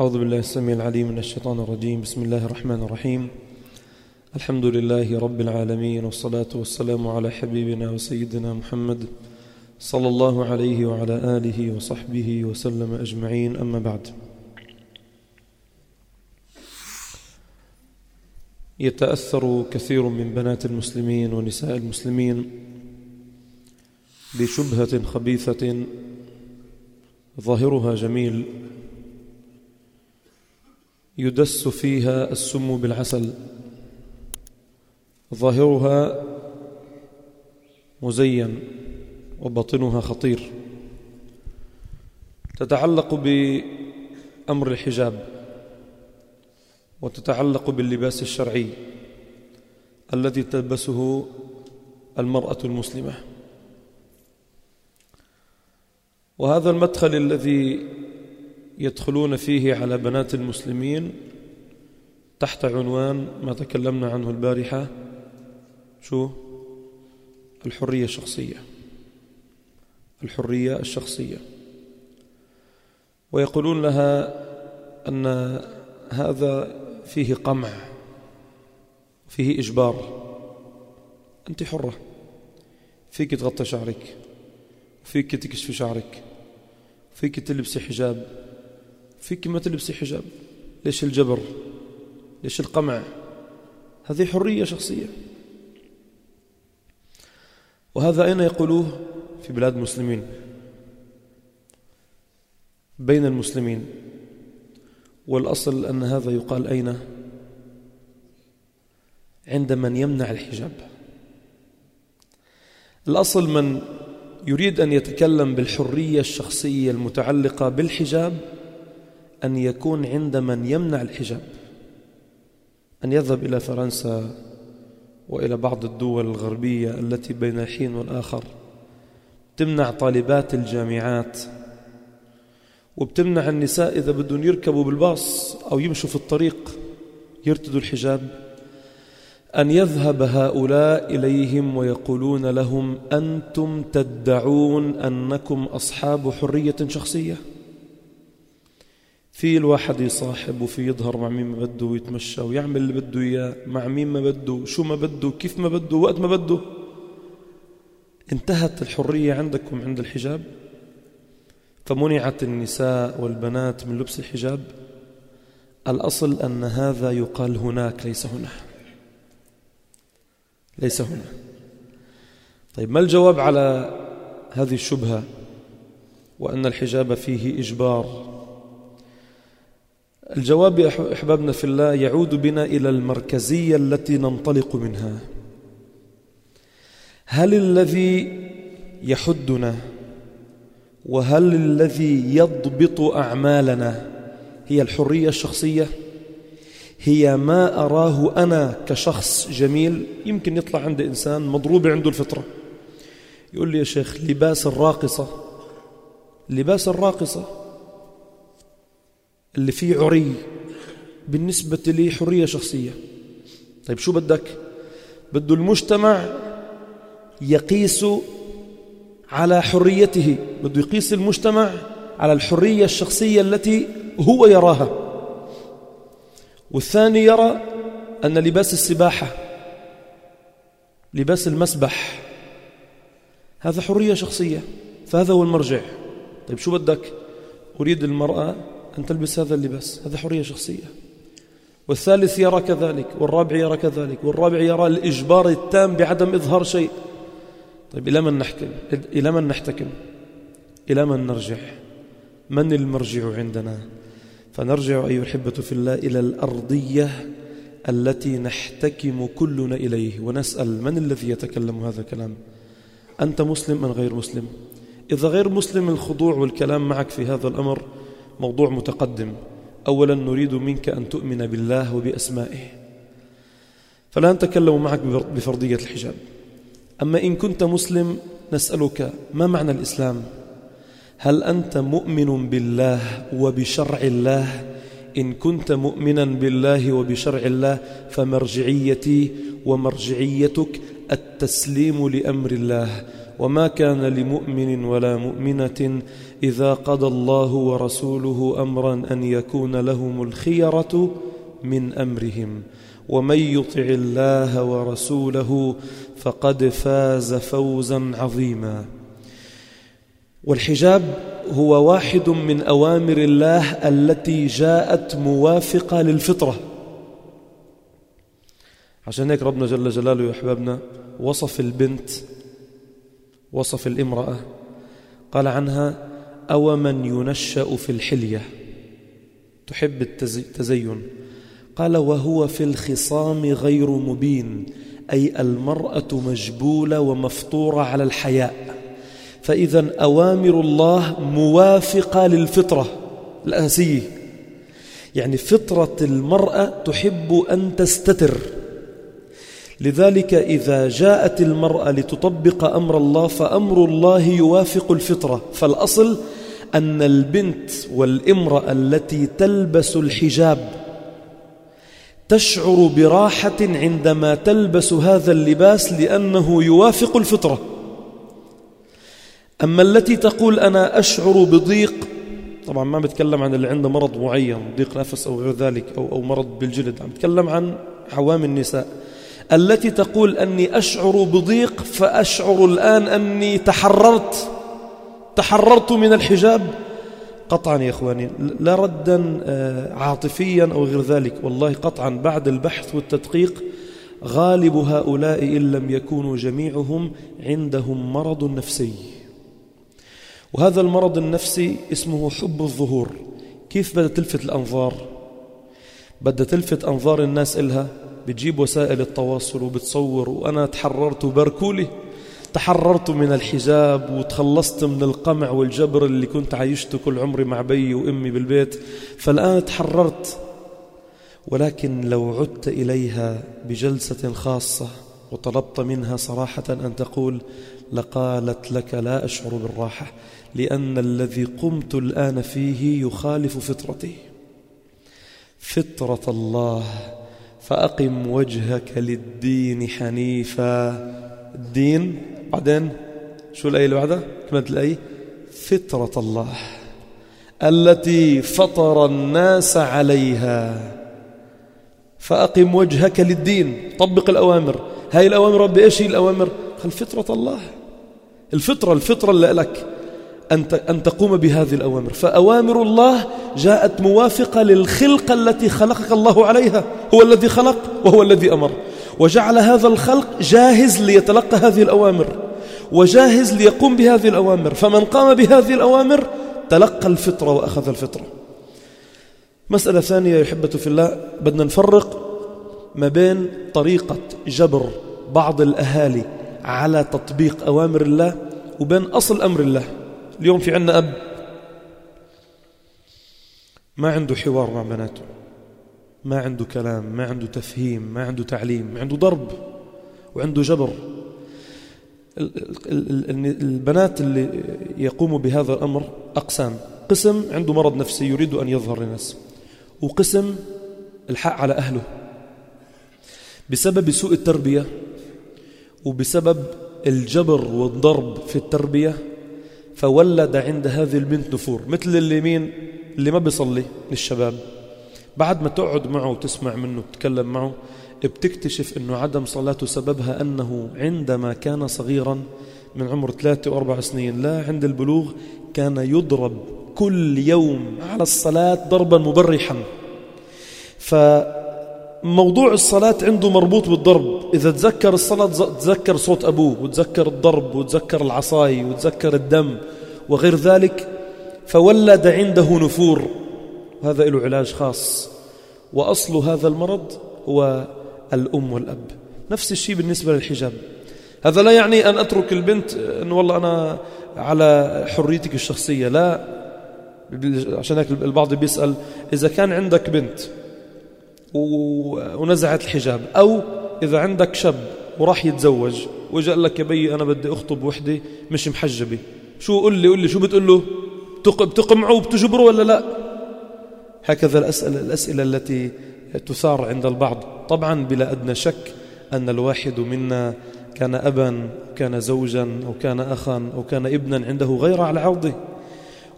أعوذ بالله السميع العليم من الشيطان الرجيم. بسم الله الرحمن الرحيم. الحمد لله رب العالمين والصلاة والسلام على حبيبنا وسيدنا محمد صلى الله عليه وعلى آله وصحبه وسلم أجمعين. أما بعد يتأثر كثير من بنات المسلمين ونساء المسلمين بشبهة خبيثة ظاهرها جميل. يدس فيها السم بالعسل. ظاهرها مزين وباطنها خطير. تتعلق بأمر الحجاب وتتعلق باللباس الشرعي الذي تلبسه المرأة المسلمة. وهذا المدخل الذي يدخلون فيه على بنات المسلمين تحت عنوان ما تكلمنا عنه البارحة. شو؟ الحرية الشخصية. الحرية الشخصية. ويقولون لها أن هذا فيه قمع فيه إجبار. أنت حرة. فيك تغطى شعرك فيك تكشفي شعرك فيك تلبسي حجاب. فيك ما تلبسي حجاب. ليش الجبر؟ ليش القمع؟ هذه حرية شخصية. وهذا أين يقولوه؟ في بلاد المسلمين. بين المسلمين. والأصل أن هذا يقال أين؟ عند من يمنع الحجاب. الأصل من يريد أن يتكلم بالحرية الشخصية المتعلقة بالحجاب أن يكون عند من يمنع الحجاب أن يذهب إلى فرنسا وإلى بعض الدول الغربية التي بين الحين والآخر تمنع طالبات الجامعات وبتمنع النساء إذا بدهم يركبوا بالباص أو يمشوا في الطريق يرتدوا الحجاب. أن يذهب هؤلاء إليهم ويقولون لهم أنتم تدعون أنكم أصحاب حرية شخصية. في الواحد يصاحب وفي يظهر مع مين ما بده ويتمشى ويعمل اللي بده إياه مع مين ما بده شو ما بده كيف ما بده وقت ما بده. انتهت الحرية عندكم عند الحجاب؟ فمنعت النساء والبنات من لبس الحجاب؟ الأصل أن هذا يقال هناك ليس هنا. ليس هنا. طيب ما الجواب على هذه الشبهة؟ وأن الحجاب فيه إجبار. الجواب يا أحبابنا في الله يعود بنا إلى المركزية التي ننطلق منها. هل الذي يحدنا وهل الذي يضبط أعمالنا هي الحرية الشخصية؟ هي ما أراه أنا كشخص جميل؟ يمكن يطلع عند إنسان مضروب عنده الفطرة. يقول لي يا شيخ لباس الراقصة. لباس الراقصة. اللي فيه عري بالنسبة لي حرية شخصية. طيب شو بدك؟ بده المجتمع يقيس على حريته. بده يقيس المجتمع على الحرية الشخصية التي هو يراها. والثاني يرى أن لباس السباحة لباس المسبح هذا حرية شخصية فهذا هو المرجع. طيب شو بدك؟ أريد المرأة أن تلبس هذا اللباس هذا حرية شخصية. والثالث يرى كذلك والرابع يرى كذلك والرابع يرى الإجبار التام بعدم إظهار شيء. طيب إلى من نحكم؟ إلى من نحتكم؟ إلى من نرجع؟ من المرجع عندنا؟ فنرجع أيها الحبة في الله إلى الأرضية التي نحتكم كلنا إليه ونسأل من الذي يتكلم هذا الكلام؟ أنت مسلم أم غير مسلم؟ إذا غير مسلم الخضوع والكلام معك في هذا الأمر موضوع متقدم. أولا نريد منك أن تؤمن بالله وبأسمائه. فلا نتكلم معك بفرضية الحجاب. أما إن كنت مسلم نسألك ما معنى الإسلام؟ هل أنت مؤمن بالله وبشرع الله؟ إن كنت مؤمنا بالله وبشرع الله فمرجعيتي ومرجعيتك التسليم لأمر الله. وما كان لمؤمن ولا مؤمنة إذا قضى الله ورسوله أمرا أن يكون لهم الخيرة من أمرهم ومن يطع الله ورسوله فقد فاز فوزا عظيما. والحجاب هو واحد من أوامر الله التي جاءت موافقة للفطرة. عشان هيك ربنا جل جلاله يا أحبابنا وصف البنت وصف الامرأة قال عنها أو من ينشأ في الحلية. تحب التزين. قال وهو في الخصام غير مبين أي المرأة مجبولة ومفطورة على الحياء. فإذا أوامر الله موافقة للفطرة الأساسية. يعني فطرة المرأة تحب أن تستتر. لذلك إذا جاءت المرأة لتطبق أمر الله فأمر الله يوافق الفطرة. فالأصل أن البنت والإمرأة التي تلبس الحجاب تشعر براحة عندما تلبس هذا اللباس لأنه يوافق الفطرة. أما التي تقول أنا أشعر بضيق طبعا ما بتكلم عن اللي عنده مرض معين ضيق نفس أو غير ذلك أو, أو مرض بالجلد عم بتكلم عن عوام النساء. التي تقول أني أشعر بضيق فأشعر الآن أني تحررت. تحررت من الحجاب. قطعا يا إخواني لا ردا آه، عاطفيا أو غير ذلك. والله قطعا بعد البحث والتدقيق غالب هؤلاء إن لم يكونوا جميعهم عندهم مرض نفسي. وهذا المرض النفسي اسمه حب الظهور. كيف بدأ تلفت الأنظار؟ بدأ تلفت أنظار الناس إلها؟ بتجيب وسائل التواصل وبتصور وأنا تحررت وباركولي تحررت من الحجاب وتخلصت من القمع والجبر اللي كنت عايشته كل عمري مع بي وإمي بالبيت فالآن تحررت. ولكن لو عدت إليها بجلسة خاصة وطلبت منها صراحة أن تقول لقالت لك لا أشعر بالراحة لأن الذي قمت الآن فيه يخالف فطرتي. فطرة الله فأقم وجهك للدين حنيفا. الدين بعدين شو الآية اللي بعدها؟ كملت الآية فطرة الله التي فطر الناس عليها. فأقم وجهك للدين طبق الأوامر. هاي الأوامر ربي إيش هي الأوامر؟ قال فطرة الله. الفطرة الفطرة اللي لك أن تقوم بهذه الأوامر. فأوامر الله جاءت موافقة للخلقة التي خلقك الله عليها. هو الذي خلق وهو الذي أمر. وجعل هذا الخلق جاهز ليتلقى هذه الأوامر وجاهز ليقوم بهذه الأوامر. فمن قام بهذه الأوامر تلقى الفطرة وأخذ الفطرة. مسألة ثانية يحبة في الله بدنا نفرق ما بين طريقة جبر بعض الأهالي على تطبيق أوامر الله وبين أصل أمر الله. اليوم في عندنا أب ما عنده حوار مع بناته. ما عنده كلام ما عنده تفهيم ما عنده تعليم عنده ضرب وعنده جبر. البنات اللي يقوموا بهذا الأمر أقسام. قسم عنده مرض نفسي يريد أن يظهر للناس وقسم الحق على أهله. بسبب سوء التربية وبسبب الجبر والضرب في التربية فولد عند هذه البنت نفور. مثل اللي مين؟ اللي ما بيصلي للشباب. بعد ما تقعد معه وتسمع منه وتتكلم معه بتكتشف أنه عدم صلاته سببها أنه عندما كان صغيرا من عمر ثلاثة وأربع سنين لا عند البلوغ كان يضرب كل يوم على الصلاة ضربا مبرحا. فموضوع الصلاة عنده مربوط بالضرب. إذا تذكر الصلاة تذكر صوت أبوه وتذكر الضرب وتذكر العصاي وتذكر الدم وغير ذلك فولد عنده نفور. وهذا له علاج خاص. وأصل هذا المرض هو الأم والأب. نفس الشيء بالنسبة للحجاب. هذا لا يعني أن أترك البنت أن والله أنا على حريتك الشخصية. لا. عشان هيك البعض بيسأل إذا كان عندك بنت ونزعت الحجاب أو إذا عندك شاب وراح يتزوج وجاء لك يا بي أنا بدي أخطب وحدة مش محجبة شو قل لي؟ قل لي شو بتقول له؟ بتقمعه وبتجبره ولا لا؟ هكذا الأسئلة, الأسئلة التي تثار عند البعض. طبعا بلا أدنى شك أن الواحد منا كان أبا كان زوجا أو كان أخا أو كان ابنا عنده غير على عرضه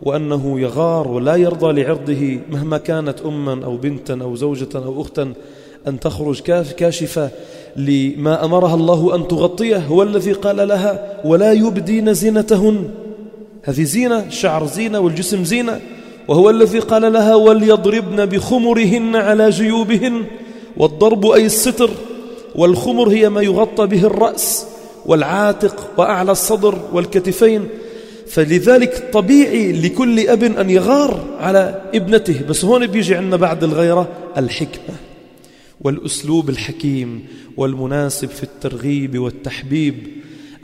وأنه يغار ولا يرضى لعرضه مهما كانت أما أو بنتا أو زوجة أو أختا أن تخرج كاشفة لما أمرها الله أن تغطيه هو الذي قال لها ولا يبدين زينتهن. هذه زينة الشعر زينة والجسم زينة. وهو الذي قال لها وليضربن بخمرهن على جيوبهن والضرب أي الستر والخمر هي ما يغطى به الرأس والعاتق وأعلى الصدر والكتفين. فلذلك طبيعي لكل أب أن يغار على ابنته. بس هون بيجي عندنا بعد الغيرة الحكمة والأسلوب الحكيم والمناسب في الترغيب والتحبيب.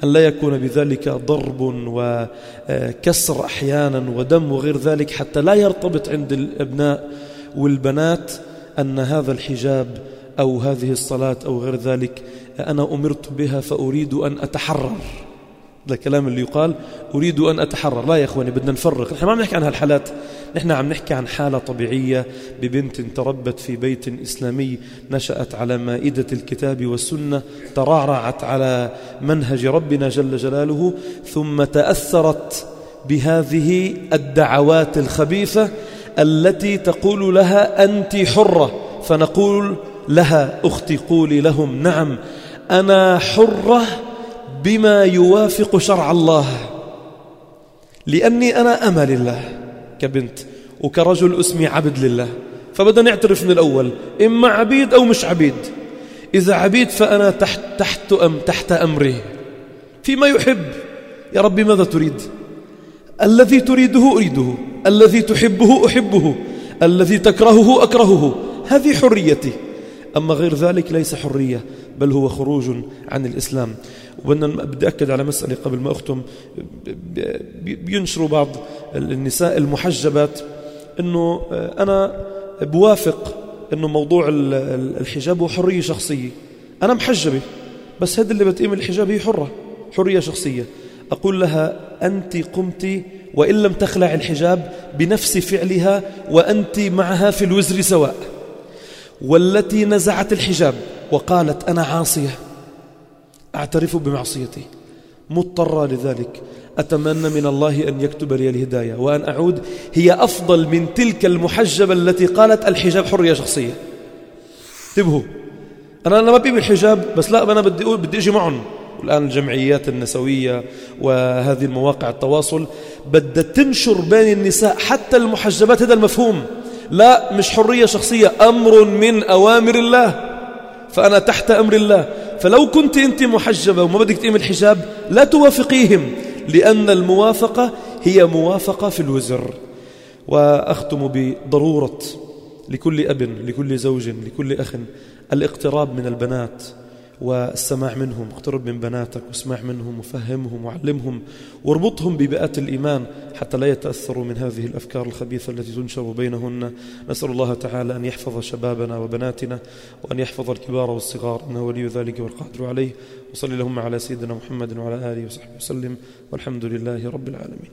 أن لا يكون بذلك ضرب وكسر أحيانا ودم وغير ذلك حتى لا يرتبط عند الأبناء والبنات أن هذا الحجاب أو هذه الصلاة أو غير ذلك أنا أمرت بها فأريد أن أتحرر. الكلام اللي يقال أريد أن أتحرر. لا يا أخواني بدنا نفرق نحن ما عم نحكي عن هالحالات. نحن عم نحكي عن حالة طبيعية ببنت تربت في بيت إسلامي نشأت على مائدة الكتاب والسنة ترعرعت على منهج ربنا جل جلاله ثم تأثرت بهذه الدعوات الخبيثة التي تقول لها أنت حرة. فنقول لها أختي قولي لهم نعم أنا حرة بما يوافق شرع الله. لأني أنا أمى لله كبنت وكرجل اسمي عبد لله. فبدنا نعترف من الأول إما عبيد أو مش عبيد. إذا عبيد فأنا تحت, تحت, أم تحت أمره فيما يحب. يا ربي ماذا تريد؟ الذي تريده أريده. الذي تحبه أحبه. الذي تكرهه أكرهه. هذه حريتي. أما غير ذلك ليس حرية بل هو خروج عن الإسلام. وبدنا بدي أكد على مسألة قبل ما أختم. بينشروا بعض النساء المحجبات أنه أنا بوافق أنه موضوع الحجاب هو حرية شخصية. أنا محجبة بس هذا اللي بتقيم الحجاب هي حرة حرية شخصية. أقول لها أنت قمت وإن لم تخلع الحجاب بنفس فعلها وأنت معها في الوزر سواء. والتي نزعت الحجاب وقالت أنا عاصية. أعترف بمعصيتي. مضطرة لذلك. أتمنى من الله أن يكتب لي الهداية وأن أعود. هي أفضل من تلك المحجبة التي قالت الحجاب حرية شخصية. انتبهوا. أنا أنا ما بي بالحجاب بس لا أنا بدي أقول بدي أجي معهم. والآن الجمعيات النسوية وهذه المواقع التواصل بدها تنشر بين النساء حتى المحجبات. هذا المفهوم. لا مش حرية شخصية أمر من أوامر الله. فأنا تحت أمر الله. فلو كنت أنت محجبة وما بدك تقيم الحجاب لا توافقيهم لأن الموافقة هي موافقة في الوزر. وأختم بضرورة لكل أب لكل زوج لكل أخ الاقتراب من البنات. والسماع منهم اقترب من بناتك واسمع منهم وفهمهم وعلمهم واربطهم ببيئات الإيمان حتى لا يتأثروا من هذه الأفكار الخبيثة التي تنشر بينهن. نسأل الله تعالى أن يحفظ شبابنا وبناتنا وأن يحفظ الكبار والصغار إنه ولي ذلك والقادر عليه. وصلي اللهم على سيدنا محمد وعلى آله وصحبه وسلم والحمد لله رب العالمين.